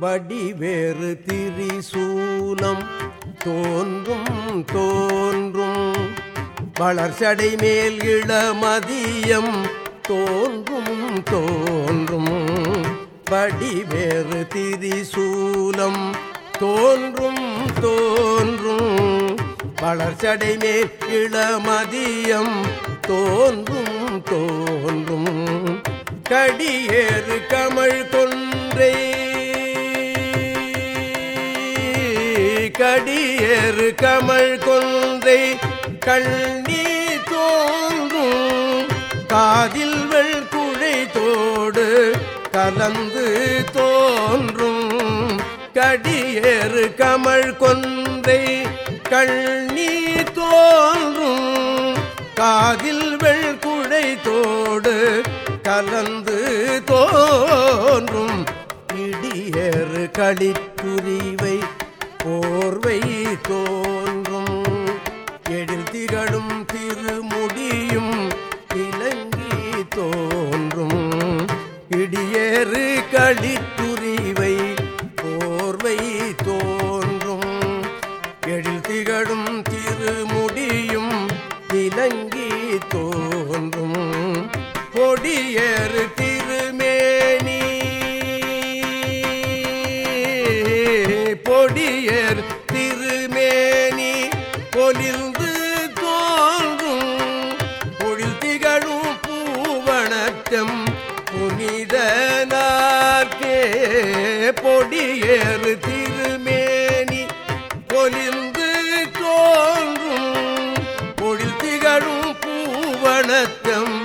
வடிவேறு திரிசூலம் தோன்றும் தோன்றும். வளர்ச்சடை மேல் இளமதியம் தோன்றும் தோன்றும். வடிவேறு திரிசூலம் தோன்றும் தோன்றும். வளர்ச்சடை மேல் இளமதியம் தோன்றும் தோன்றும். கடியேறு கமல் கொன்றே கடியேறு கமல் கொன்றை கண்ணி தோன்றும் காதில் வெள் குழைத்தோடு கலந்து தோன்றும். கடியேறு கமல் கொன்றை கண்ணி தோன்றும். காதில் வெள் குழைத்தோடு கலந்து தோன்றும். இடியேறு களிப்புரிவை போர்வை தோன்றும். எழில் திகழும் திருமுடியும் இலங்கி தோன்றும். இடியேறு களித்துரிவை போர்வை தோன்றும். எழில் திகழும் திருமுடியும் இலங்கி தோன்றும். கொடியேறு திருமே அடியேர் திருமேனி பொலிந்து தோன்றும் பொழில் திகழும் பூவணத்தம் புனிதனார்க்கே. பொடியேறு திருமேனி பொலிந்து தோன்றும் பொழில் திகழும் பூவணத்தம்